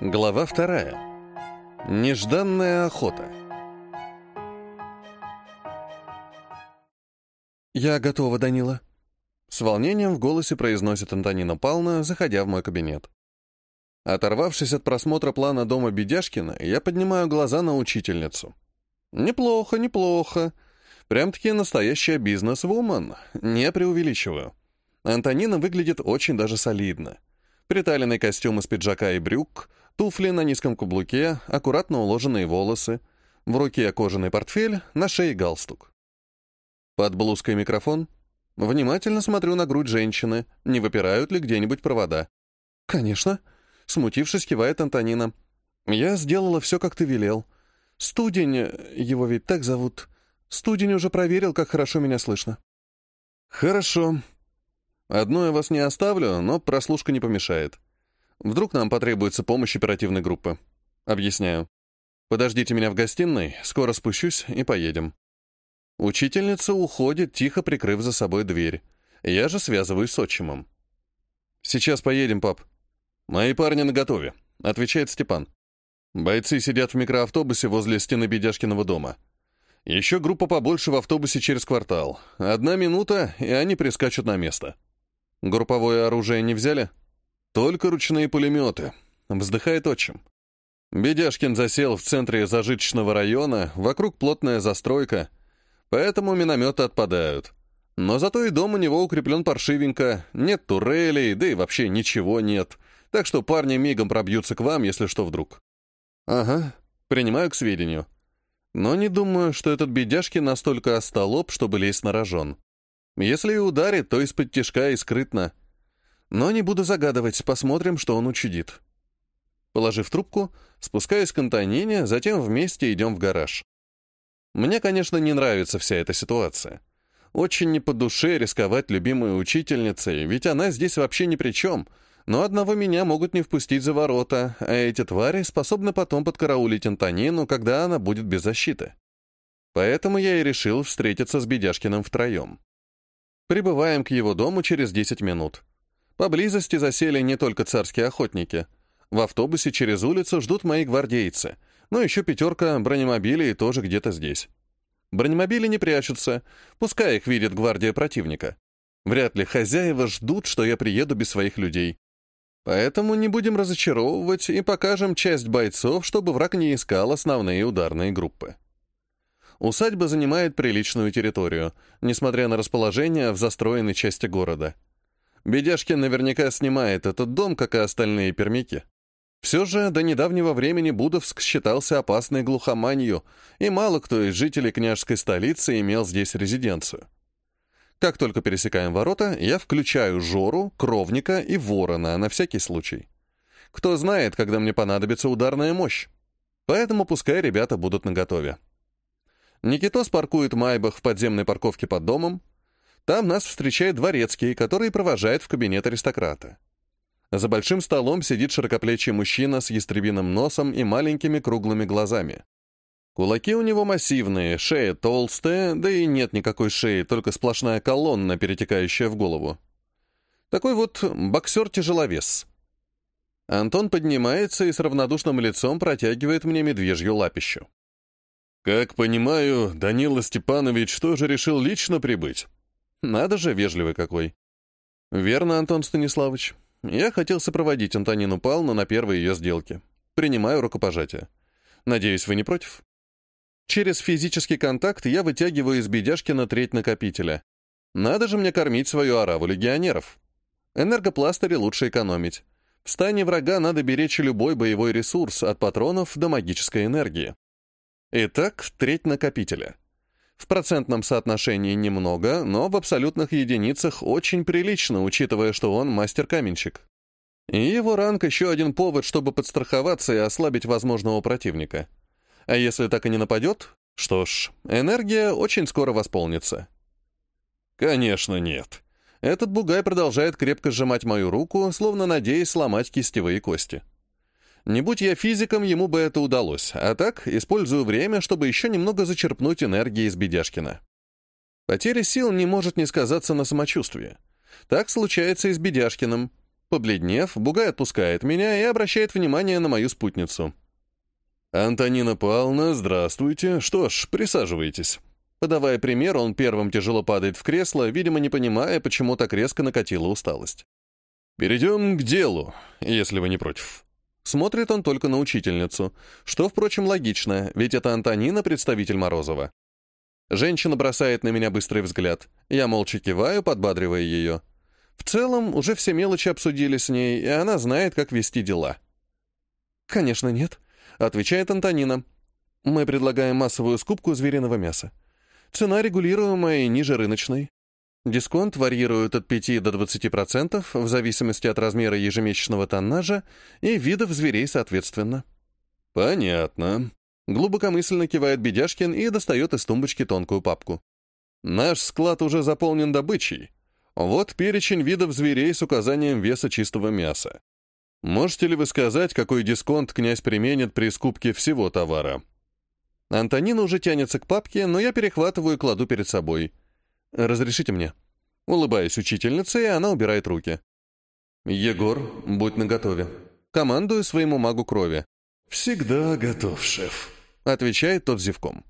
Глава вторая. Нежданная охота. «Я готова, Данила», — с волнением в голосе произносит Антонина Павловна, заходя в мой кабинет. Оторвавшись от просмотра плана дома Бедяшкина, я поднимаю глаза на учительницу. «Неплохо, неплохо. Прям-таки настоящая бизнес-вумен. Не преувеличиваю. Антонина выглядит очень даже солидно. Приталенный костюм из пиджака и брюк, туфли на низком каблуке, аккуратно уложенные волосы, в руке кожаный портфель, на шее галстук. Под блузкой микрофон. Внимательно смотрю на грудь женщины, не выпирают ли где-нибудь провода. «Конечно», — смутившись, кивает Антонина. «Я сделала все, как ты велел. Студень, его ведь так зовут. Студень уже проверил, как хорошо меня слышно». «Хорошо. Одно я вас не оставлю, но прослушка не помешает. Вдруг нам потребуется помощь оперативной группы. Объясняю. Подождите меня в гостиной, скоро спущусь и поедем. Учительница уходит, тихо прикрыв за собой дверь. Я же связываюсь с отчимом. «Сейчас поедем, пап». «Мои парни наготове», — отвечает Степан. Бойцы сидят в микроавтобусе возле стены Бедяшкиного дома. Еще группа побольше в автобусе через квартал. Одна минута, и они прискачут на место. Групповое оружие не взяли? Только ручные пулеметы. Вздыхает отчим. Бедяшкин засел в центре зажиточного района, вокруг плотная застройка, поэтому минометы отпадают. Но зато и дом у него укреплен паршивенько, нет турелей, да и вообще ничего нет, так что парни мигом пробьются к вам, если что вдруг. Ага, принимаю к сведению. Но не думаю, что этот бедяшки настолько остолоп, чтобы лезть на рожон. Если и ударит, то из-под тишка и скрытно — но не буду загадывать, посмотрим, что он учудит. Положив трубку, спускаюсь к Антонине, затем вместе идем в гараж. Мне, конечно, не нравится вся эта ситуация. Очень не по душе рисковать любимой учительницей, ведь она здесь вообще ни при чем. Но одного меня могут не впустить за ворота, а эти твари способны потом подкараулить Антонину, когда она будет без защиты. Поэтому я и решил встретиться с Бедяшкиным втроем. Прибываем к его дому через 10 минут. Поблизости засели не только царские охотники. В автобусе через улицу ждут мои гвардейцы, но еще пятерка бронемобилей тоже где-то здесь. Бронемобили не прячутся, пускай их видит гвардия противника. Вряд ли хозяева ждут, что я приеду без своих людей. Поэтому не будем разочаровывать и покажем часть бойцов, чтобы враг не искал основные ударные группы. Усадьба занимает приличную территорию, несмотря на расположение в застроенной части города. Бедяшкин наверняка снимает этот дом, как и остальные пермяки. Все же до недавнего времени Будовск считался опасной глухоманью, и мало кто из жителей княжской столицы имел здесь резиденцию. Как только пересекаем ворота, я включаю Жору, Кровника и Ворона на всякий случай. Кто знает, когда мне понадобится ударная мощь. Поэтому пускай ребята будут наготове. Никитос паркует Майбах в подземной парковке под домом, там нас встречает дворецкий, который провожает в кабинет аристократа. За большим столом сидит широкоплечий мужчина с ястребиным носом и маленькими круглыми глазами. Кулаки у него массивные, шея толстая, да и нет никакой шеи, только сплошная колонна, перетекающая в голову. Такой вот боксер-тяжеловес. Антон поднимается и с равнодушным лицом протягивает мне медвежью лапищу. «Как понимаю, Данила Степанович тоже решил лично прибыть?» Надо же, вежливый какой. Верно, Антон Станиславович. Я хотел сопроводить Антонину Павловну на первой ее сделке. Принимаю рукопожатие. Надеюсь, вы не против? Через физический контакт я вытягиваю из Бедяшкина треть накопителя. Надо же мне кормить свою ораву легионеров. Энергопластыри лучше экономить. В стане врага надо беречь любой боевой ресурс, от патронов до магической энергии. Итак, треть накопителя. В процентном соотношении немного, но в абсолютных единицах очень прилично, учитывая, что он мастер-каменщик. И его ранг еще один повод, чтобы подстраховаться и ослабить возможного противника. А если так и не нападет, что ж, энергия очень скоро восполнится. Конечно, нет. Этот бугай продолжает крепко сжимать мою руку, словно надеясь сломать кистевые кости. Не будь я физиком, ему бы это удалось, а так использую время, чтобы еще немного зачерпнуть энергии из Бедяшкина. Потеря сил не может не сказаться на самочувствии. Так случается и с Бедяшкиным. Побледнев, Бугай отпускает меня и обращает внимание на мою спутницу. «Антонина Павловна, здравствуйте. Что ж, присаживайтесь». Подавая пример, он первым тяжело падает в кресло, видимо, не понимая, почему так резко накатила усталость. «Перейдем к делу, если вы не против». Смотрит он только на учительницу, что, впрочем, логично, ведь это Антонина, представитель Морозова. Женщина бросает на меня быстрый взгляд. Я молча киваю, подбадривая ее. В целом, уже все мелочи обсудили с ней, и она знает, как вести дела. «Конечно нет», — отвечает Антонина. «Мы предлагаем массовую скупку звериного мяса. Цена регулируемая и ниже рыночной. Дисконт варьирует от 5 до 20% в зависимости от размера ежемесячного тоннажа и видов зверей соответственно». «Понятно», — глубокомысленно кивает Бедяшкин и достает из тумбочки тонкую папку. «Наш склад уже заполнен добычей. Вот перечень видов зверей с указанием веса чистого мяса. Можете ли вы сказать, какой дисконт князь применит при скупке всего товара?» Антонина уже тянется к папке, но я перехватываю и кладу перед собой. «Разрешите мне?» Улыбаюсь учительнице, и она убирает руки. «Егор, будь наготове». Командую своему магу крови. «Всегда готов, шеф», — отвечает тот зевком.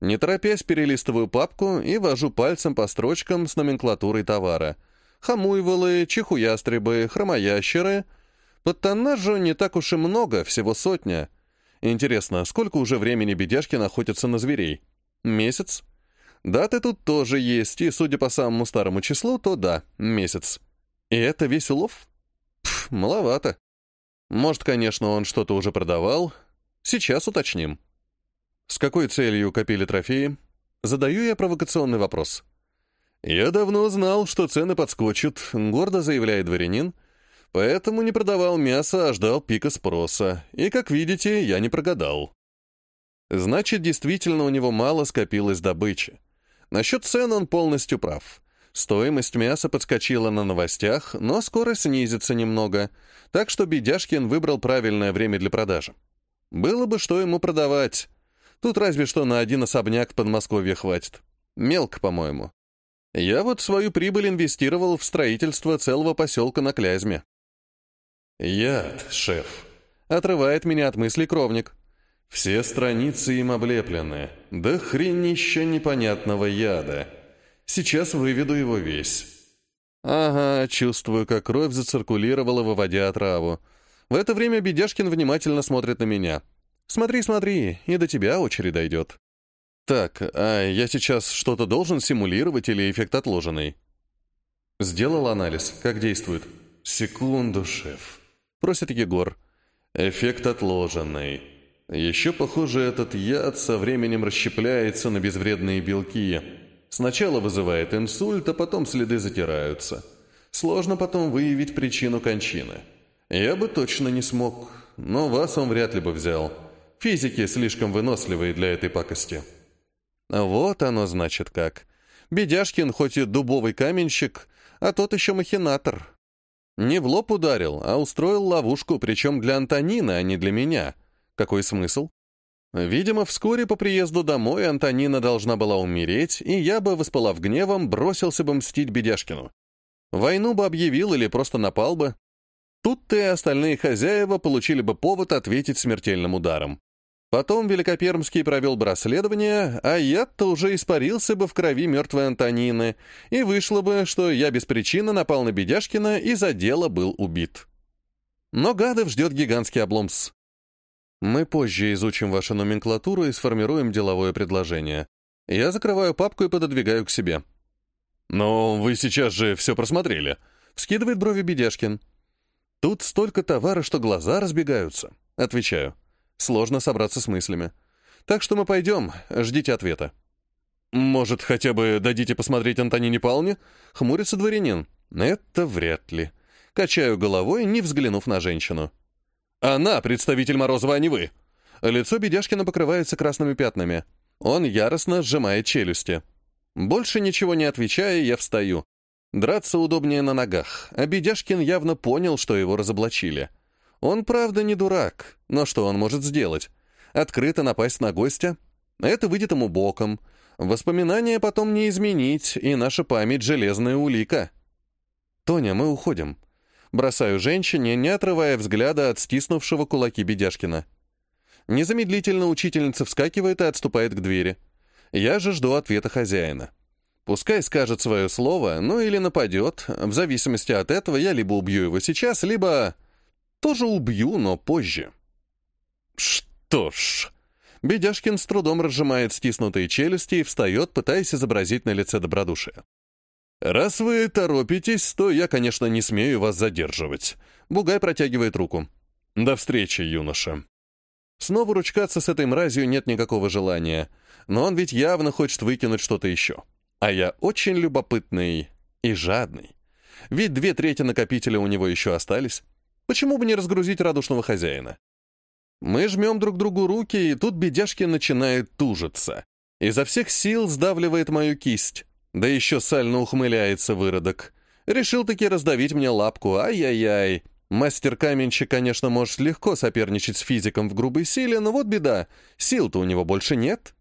Не торопясь, перелистываю папку и вожу пальцем по строчкам с номенклатурой товара. Хомуйволы, чихуястребы, хромоящеры. Под тоннажу не так уж и много, всего сотня. Интересно, сколько уже времени бедяжки находятся на зверей? Месяц? Даты тут тоже есть, и, судя по самому старому числу, то да, месяц. И это весь улов? Пф, маловато. Может, конечно, он что-то уже продавал. Сейчас уточним. С какой целью копили трофеи? Задаю я провокационный вопрос. «Я давно знал, что цены подскочат», — гордо заявляет дворянин, «поэтому не продавал мясо, а ждал пика спроса. И, как видите, я не прогадал». Значит, действительно у него мало скопилось добычи. Насчет цен он полностью прав. Стоимость мяса подскочила на новостях, но скоро снизится немного, так что Бедяшкин выбрал правильное время для продажи. Было бы что ему продавать. Тут разве что на один особняк в Подмосковье хватит. Мелко, по-моему. Я вот свою прибыль инвестировал в строительство целого поселка на Клязьме. «Яд, шеф», — отрывает меня от мыслей кровник. «Все страницы им облеплены. Да хренища непонятного яда. Сейчас выведу его весь». Ага, чувствую, как кровь зациркулировала, выводя отраву. В это время Бедяшкин внимательно смотрит на меня — Смотри, смотри, и до тебя очередь дойдет. Так, а я сейчас что-то должен симулировать или эффект отложенный? Сделал анализ, как действует? Секунду, шеф. Просит Егор. Эффект отложенный. Еще, похоже, этот яд со временем расщепляется на безвредные белки. Сначала вызывает инсульт, а потом следы затираются. Сложно потом выявить причину кончины. Я бы точно не смог, но вас он вряд ли бы взял. Физики слишком выносливые для этой пакости. Вот оно значит как. Бедяшкин хоть и дубовый каменщик, а тот еще махинатор. Не в лоб ударил, а устроил ловушку, причем для Антонины, а не для меня. Какой смысл? Видимо, вскоре по приезду домой Антонина должна была умереть, и я бы, воспалав гневом, бросился бы мстить Бедяшкину. Войну бы объявил или просто напал бы. Тут-то и остальные хозяева получили бы повод ответить смертельным ударом. Потом Великопермский провел бы расследование, а я-то уже испарился бы в крови мертвой Антонины, и вышло бы, что я без причины напал на Бедяшкина и за дело был убит. Но гадов ждет гигантский обломс. Мы позже изучим вашу номенклатуру и сформируем деловое предложение. Я закрываю папку и пододвигаю к себе. «Но вы сейчас же все просмотрели», — вскидывает брови Бедяшкин. «Тут столько товара, что глаза разбегаются», — отвечаю. Сложно собраться с мыслями. Так что мы пойдем, ждите ответа. «Может, хотя бы дадите посмотреть Антонине Павловне?» — хмурится дворянин. «Это вряд ли». Качаю головой, не взглянув на женщину. «Она представитель Морозова, а не вы!» Лицо Бедяшкина покрывается красными пятнами. Он яростно сжимает челюсти. Больше ничего не отвечая, я встаю. Драться удобнее на ногах, а Бедяшкин явно понял, что его разоблачили. Он, правда, не дурак, но что он может сделать? Открыто напасть на гостя? Это выйдет ему боком. Воспоминания потом не изменить, и наша память — железная улика. «Тоня, мы уходим». Бросаю женщине, не отрывая взгляда от стиснувшего кулаки Бедяшкина. Незамедлительно учительница вскакивает и отступает к двери. Я же жду ответа хозяина. Пускай скажет свое слово, ну или нападет. В зависимости от этого я либо убью его сейчас, либо... Тоже убью, но позже. Что ж... Бедяшкин с трудом разжимает стиснутые челюсти и встает, пытаясь изобразить на лице добродушие. «Раз вы торопитесь, то я, конечно, не смею вас задерживать». Бугай протягивает руку. «До встречи, юноша». Снова ручкаться с этой мразью нет никакого желания, но он ведь явно хочет выкинуть что-то еще. А я очень любопытный и жадный. Ведь две трети накопителя у него еще остались. Почему бы не разгрузить радушного хозяина? Мы жмем друг другу руки, и тут бедяжки начинает тужиться. Изо всех сил сдавливает мою кисть. Да еще сально ухмыляется выродок. Решил-таки раздавить мне лапку, ай-яй-яй. Мастер-каменщик, конечно, может легко соперничать с физиком в грубой силе, но вот беда, сил-то у него больше нет.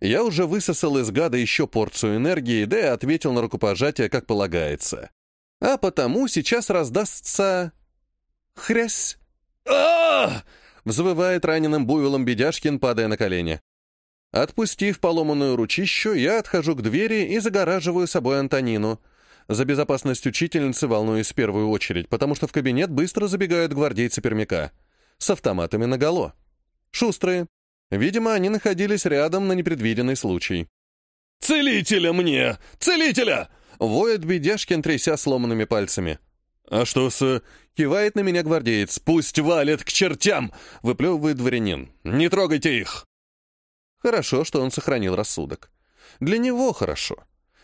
Я уже высосал из гада еще порцию энергии, да и ответил на рукопожатие, как полагается. А потому сейчас раздастся... хрясь. а Взвывает раненым буйволом Бедяшкин, падая на колени. Отпустив поломанную ручищу, я отхожу к двери и загораживаю собой Антонину. За безопасность учительницы волнуюсь в первую очередь, потому что в кабинет быстро забегают гвардейцы пермяка. С автоматами наголо. Шустрые. Видимо, они находились рядом на непредвиденный случай. «Целителя мне! Целителя!» Воет Бедяшкин, тряся сломанными пальцами. «А что с...» — кивает на меня гвардеец. «Пусть валят к чертям!» — выплевывает дворянин. «Не трогайте их!» Хорошо, что он сохранил рассудок. Для него хорошо.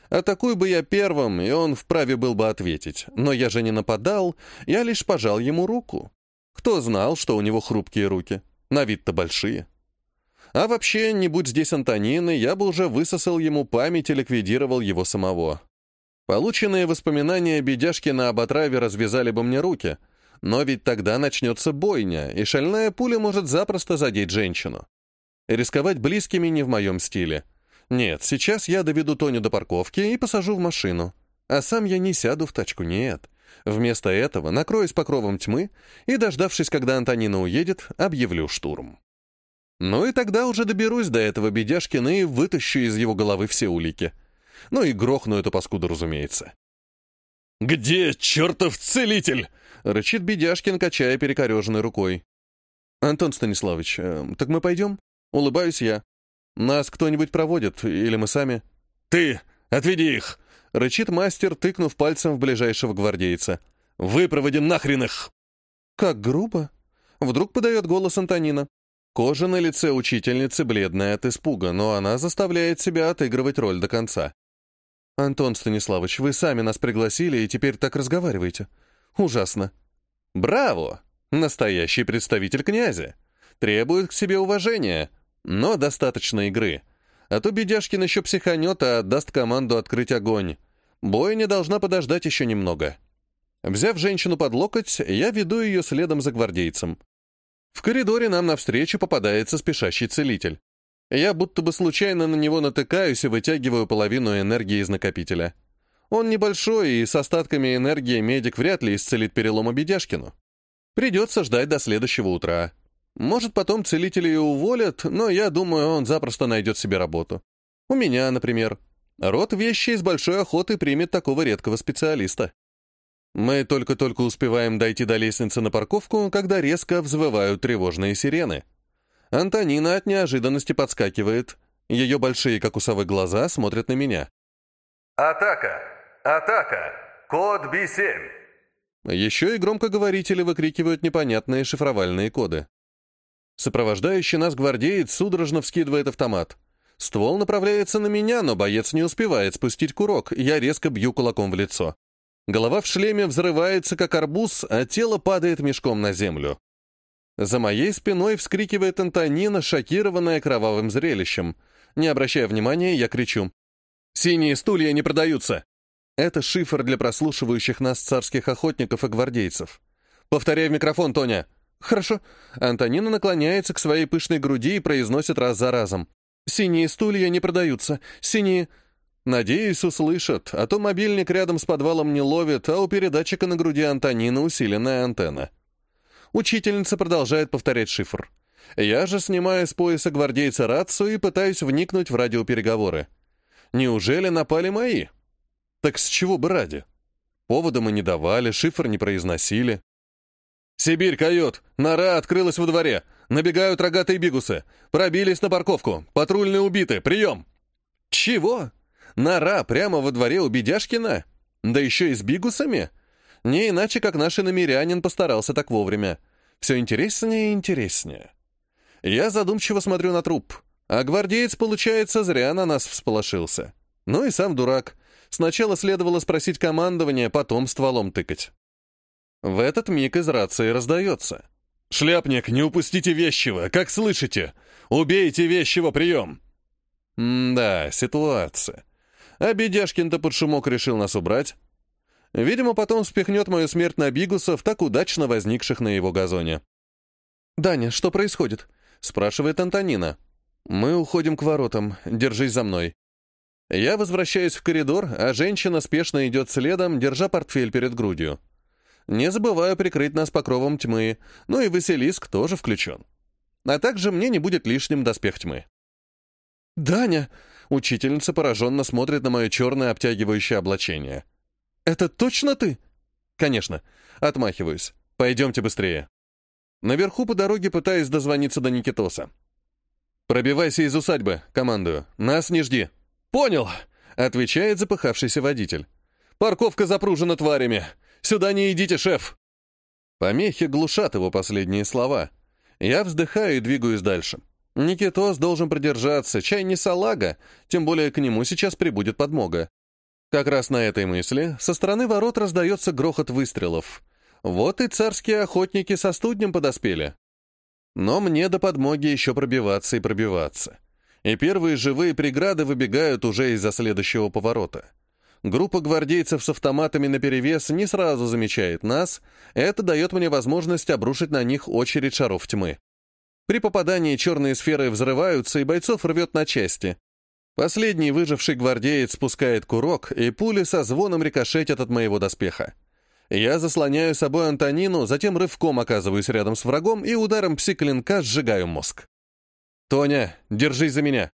Атакуй бы я первым, и он вправе был бы ответить. Но я же не нападал, я лишь пожал ему руку. Кто знал, что у него хрупкие руки? На вид-то большие. А вообще, не будь здесь Антонины, я бы уже высосал ему память и ликвидировал его самого. Полученные воспоминания Бедяшкина об отраве развязали бы мне руки, но ведь тогда начнется бойня, и шальная пуля может запросто задеть женщину. Рисковать близкими не в моем стиле. Нет, сейчас я доведу Тоню до парковки и посажу в машину. А сам я не сяду в тачку, нет. Вместо этого накроюсь покровом тьмы и, дождавшись, когда Антонина уедет, объявлю штурм. Ну и тогда уже доберусь до этого бедяшкина и вытащу из его головы все улики. Ну и грохну эту паскуду, разумеется. «Где чертов целитель?» — рычит Бедяшкин, качая перекореженной рукой. «Антон Станиславович, э, так мы пойдем?» Улыбаюсь я. «Нас кто-нибудь проводит, или мы сами?» «Ты! Отведи их!» — рычит мастер, тыкнув пальцем в ближайшего гвардейца. «Выпроводи нахрен их!» «Как грубо!» — вдруг подает голос Антонина. Кожа на лице учительницы бледная от испуга, но она заставляет себя отыгрывать роль до конца. «Антон Станиславович, вы сами нас пригласили и теперь так разговариваете. Ужасно». «Браво! Настоящий представитель князя. Требует к себе уважения. Но достаточно игры. А то Бедяшкин еще психанет, а отдаст команду открыть огонь. Бойня должна подождать еще немного. Взяв женщину под локоть, я веду ее следом за гвардейцем. В коридоре нам навстречу попадается спешащий целитель. Я будто бы случайно на него натыкаюсь и вытягиваю половину энергии из накопителя. Он небольшой, и с остатками энергии медик вряд ли исцелит перелома Бедяшкину. Придется ждать до следующего утра. Может, потом целители и уволят, но я думаю, он запросто найдет себе работу. У меня, например. Род вещи с большой охотой примет такого редкого специалиста. Мы только-только успеваем дойти до лестницы на парковку, когда резко взвывают тревожные сирены. Антонина от неожиданности подскакивает. Ее большие, как у совы, глаза смотрят на меня. «Атака! Атака! Код B7!» Еще и громкоговорители выкрикивают непонятные шифровальные коды. Сопровождающий нас гвардеец судорожно вскидывает автомат. Ствол направляется на меня, но боец не успевает спустить курок, я резко бью кулаком в лицо. Голова в шлеме взрывается, как арбуз, а тело падает мешком на землю. За моей спиной вскрикивает Антонина, шокированная кровавым зрелищем. Не обращая внимания, я кричу. «Синие стулья не продаются!» Это шифр для прослушивающих нас царских охотников и гвардейцев. «Повторяй в микрофон, Тоня!» «Хорошо». Антонина наклоняется к своей пышной груди и произносит раз за разом. «Синие стулья не продаются. Синие...» Надеюсь, услышат, а то мобильник рядом с подвалом не ловит, а у передатчика на груди Антонина усиленная антенна. Учительница продолжает повторять шифр. Я же снимаю с пояса гвардейца рацию и пытаюсь вникнуть в радиопереговоры. Неужели напали мои? Так с чего бы ради? Повода мы не давали, шифр не произносили. «Сибирь, койот! Нора открылась во дворе! Набегают рогатые бигусы! Пробились на парковку! Патрульные убиты! Прием!» «Чего? Нора прямо во дворе у Бедяшкина? Да еще и с бигусами? Не иначе, как наш иномерянин постарался так вовремя. Все интереснее и интереснее. Я задумчиво смотрю на труп, а гвардеец, получается, зря на нас всполошился. Ну и сам дурак. Сначала следовало спросить командование, потом стволом тыкать. В этот миг из рации раздается. «Шляпник, не упустите вещего, как слышите? Убейте вещего, прием!» М-да, ситуация. А Бедяшкин-то под шумок решил нас убрать. Видимо, потом спихнет мою смерть на бигусов, так удачно возникших на его газоне. «Даня, что происходит?» — спрашивает Антонина. «Мы уходим к воротам. Держись за мной». Я возвращаюсь в коридор, а женщина спешно идет следом, держа портфель перед грудью. Не забываю прикрыть нас покровом тьмы, ну и Василиск тоже включен. А также мне не будет лишним доспех тьмы. «Даня!» — учительница пораженно смотрит на мое черное обтягивающее облачение. «Это точно ты?» «Конечно». Отмахиваюсь. «Пойдемте быстрее». Наверху по дороге пытаюсь дозвониться до Никитоса. «Пробивайся из усадьбы», — командую. «Нас не жди». «Понял», — отвечает запыхавшийся водитель. «Парковка запружена тварями. Сюда не идите, шеф!» Помехи глушат его последние слова. Я вздыхаю и двигаюсь дальше. Никитос должен продержаться, чай не салага, тем более к нему сейчас прибудет подмога. Как раз на этой мысли со стороны ворот раздается грохот выстрелов. Вот и царские охотники со студнем подоспели. Но мне до подмоги еще пробиваться и пробиваться. И первые живые преграды выбегают уже из-за следующего поворота. Группа гвардейцев с автоматами наперевес не сразу замечает нас, это дает мне возможность обрушить на них очередь шаров тьмы. При попадании черные сферы взрываются, и бойцов рвет на части. Последний выживший гвардеец спускает курок, и пули со звоном рикошетят от моего доспеха. Я заслоняю собой Антонину, затем рывком оказываюсь рядом с врагом и ударом пси-клинка сжигаю мозг. «Тоня, держись за меня!»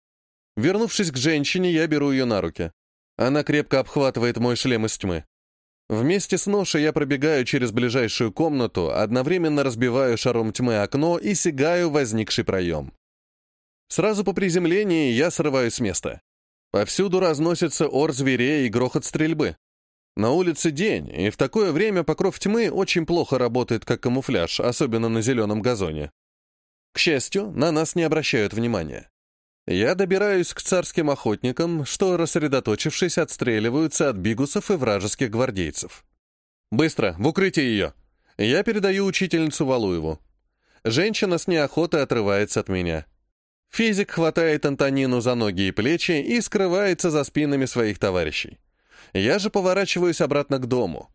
Вернувшись к женщине, я беру ее на руки. Она крепко обхватывает мой шлем из тьмы. Вместе с ношей я пробегаю через ближайшую комнату, одновременно разбиваю шаром тьмы окно и сигаю возникший проем. Сразу по приземлении я срываюсь с места. Повсюду разносится ор зверей и грохот стрельбы. На улице день, и в такое время покров тьмы очень плохо работает как камуфляж, особенно на зеленом газоне. К счастью, на нас не обращают внимания. Я добираюсь к царским охотникам, что, рассредоточившись, отстреливаются от бигусов и вражеских гвардейцев. «Быстро, в укрытие ее!» Я передаю учительницу Валуеву. Женщина с неохотой отрывается от меня. Физик хватает Антонину за ноги и плечи и скрывается за спинами своих товарищей. Я же поворачиваюсь обратно к дому.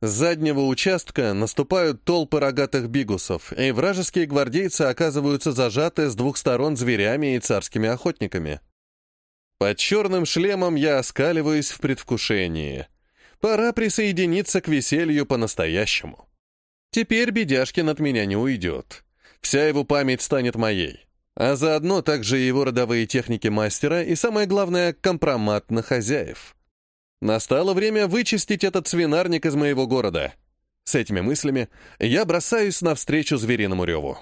С заднего участка наступают толпы рогатых бигусов, и вражеские гвардейцы оказываются зажаты с двух сторон зверями и царскими охотниками. Под черным шлемом я оскаливаюсь в предвкушении. Пора присоединиться к веселью по-настоящему. Теперь Бедяшкин от меня не уйдет. Вся его память станет моей. А заодно также его родовые техники мастера и, самое главное, компромат на хозяев. Настало время вычистить этот свинарник из моего города. С этими мыслями я бросаюсь навстречу звериному реву.